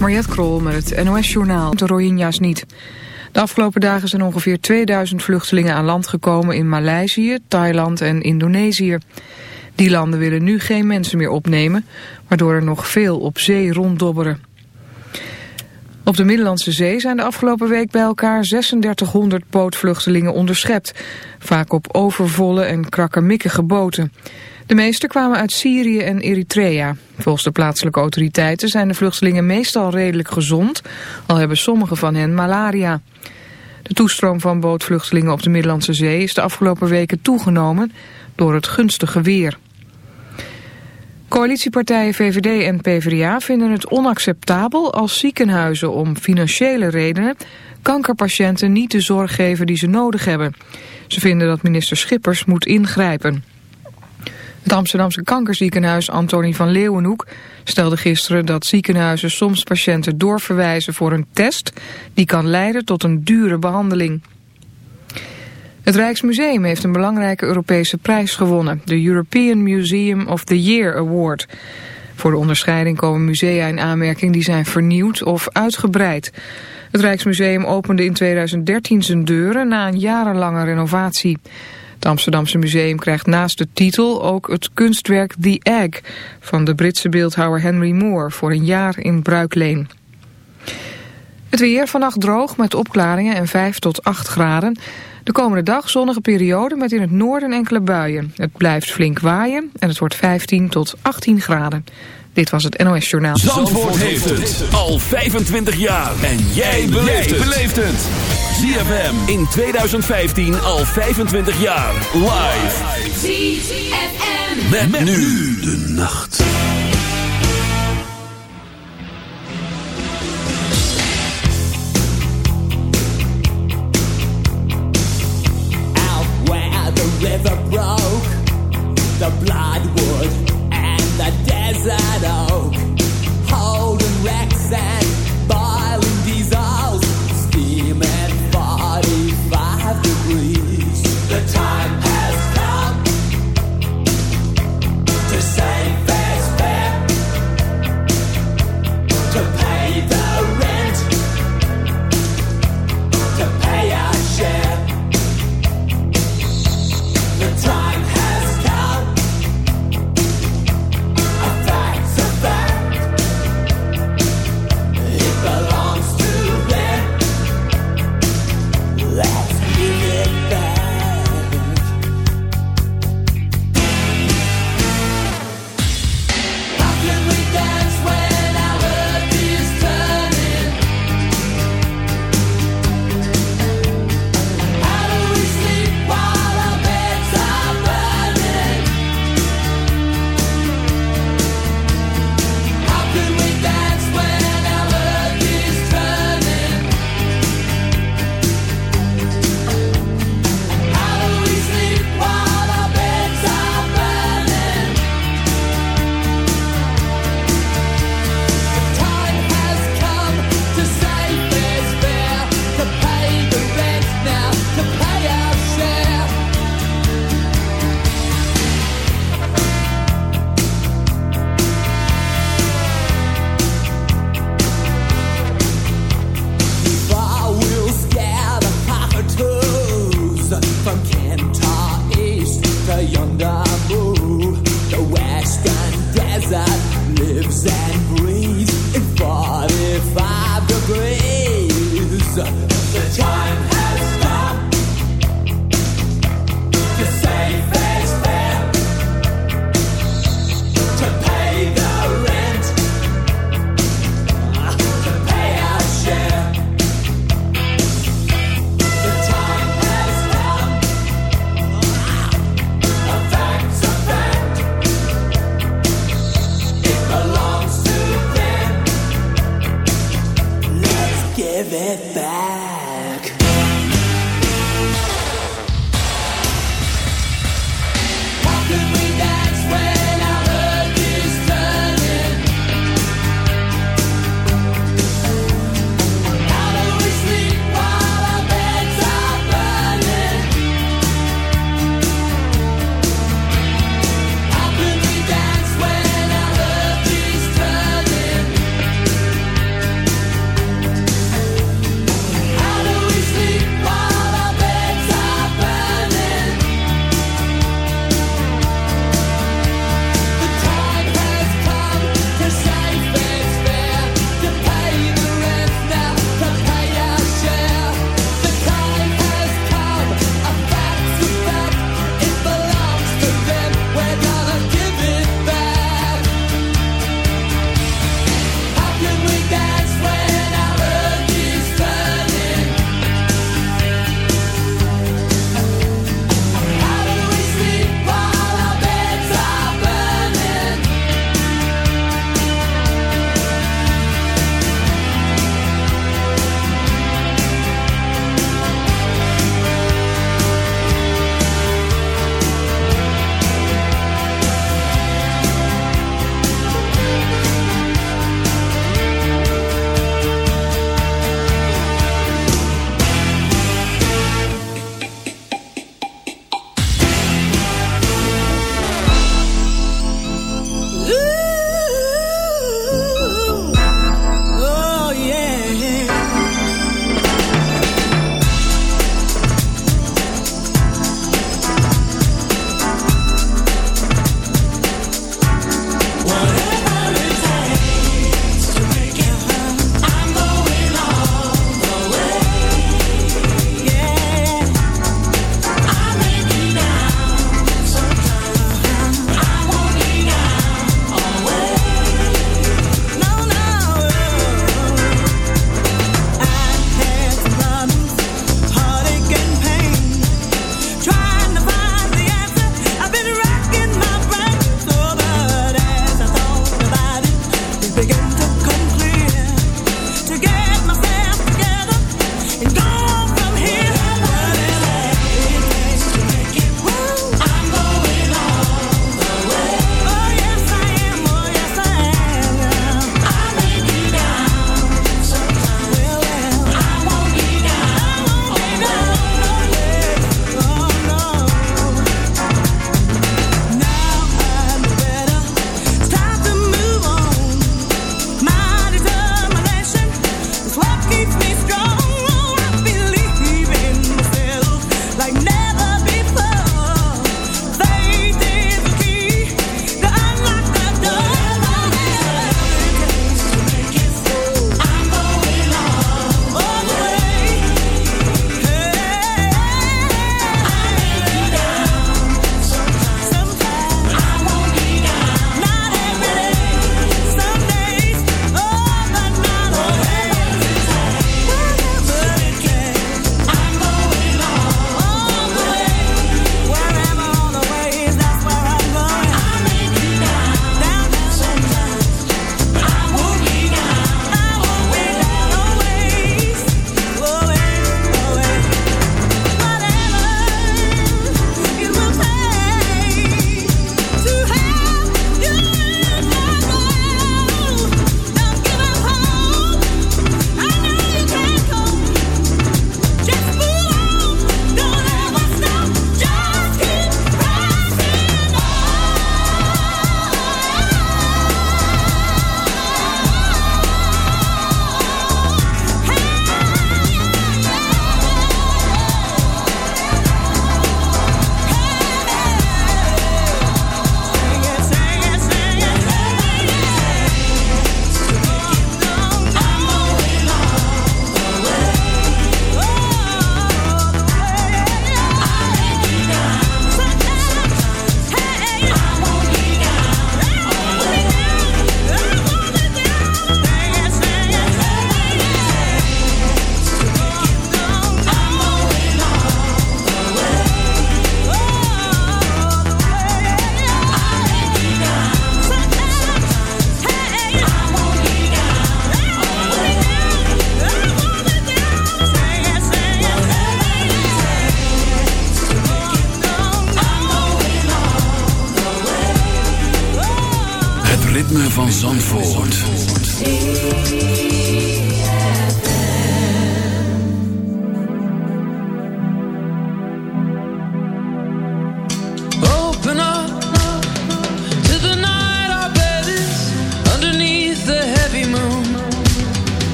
Mariette Krol met het NOS-journaal. De Rohingya's niet. De afgelopen dagen zijn ongeveer 2000 vluchtelingen aan land gekomen in Maleisië, Thailand en Indonesië. Die landen willen nu geen mensen meer opnemen, waardoor er nog veel op zee ronddobberen. Op de Middellandse Zee zijn de afgelopen week bij elkaar 3600 bootvluchtelingen onderschept. Vaak op overvolle en krakkemikkige boten. De meeste kwamen uit Syrië en Eritrea. Volgens de plaatselijke autoriteiten zijn de vluchtelingen meestal redelijk gezond, al hebben sommige van hen malaria. De toestroom van bootvluchtelingen op de Middellandse Zee is de afgelopen weken toegenomen door het gunstige weer. Coalitiepartijen VVD en PvdA vinden het onacceptabel als ziekenhuizen om financiële redenen kankerpatiënten niet de zorg geven die ze nodig hebben. Ze vinden dat minister Schippers moet ingrijpen. Het Amsterdamse kankerziekenhuis Antonie van Leeuwenhoek stelde gisteren dat ziekenhuizen soms patiënten doorverwijzen voor een test die kan leiden tot een dure behandeling. Het Rijksmuseum heeft een belangrijke Europese prijs gewonnen, de European Museum of the Year Award. Voor de onderscheiding komen musea in aanmerking die zijn vernieuwd of uitgebreid. Het Rijksmuseum opende in 2013 zijn deuren na een jarenlange renovatie. Het Amsterdamse museum krijgt naast de titel ook het kunstwerk The Egg van de Britse beeldhouwer Henry Moore voor een jaar in bruikleen. Het weer vannacht droog met opklaringen en 5 tot 8 graden. De komende dag zonnige periode met in het noorden enkele buien. Het blijft flink waaien en het wordt 15 tot 18 graden. Dit was het NOS Journaal. Zandvoort, heeft het al 25 jaar. En jij beleeft het. ZFM in 2015 al 25 jaar. Live. ZFM. Met, met nu de nacht. Out where the river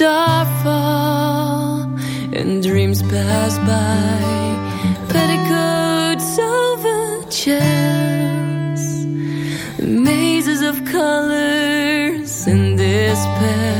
starfall and dreams pass by. Petticoats over chairs, mazes of colors in despair.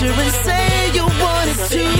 Torture and say you wanted to.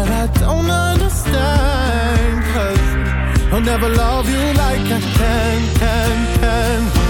but I don't understand. Cause I'll never love you like I can, can, can.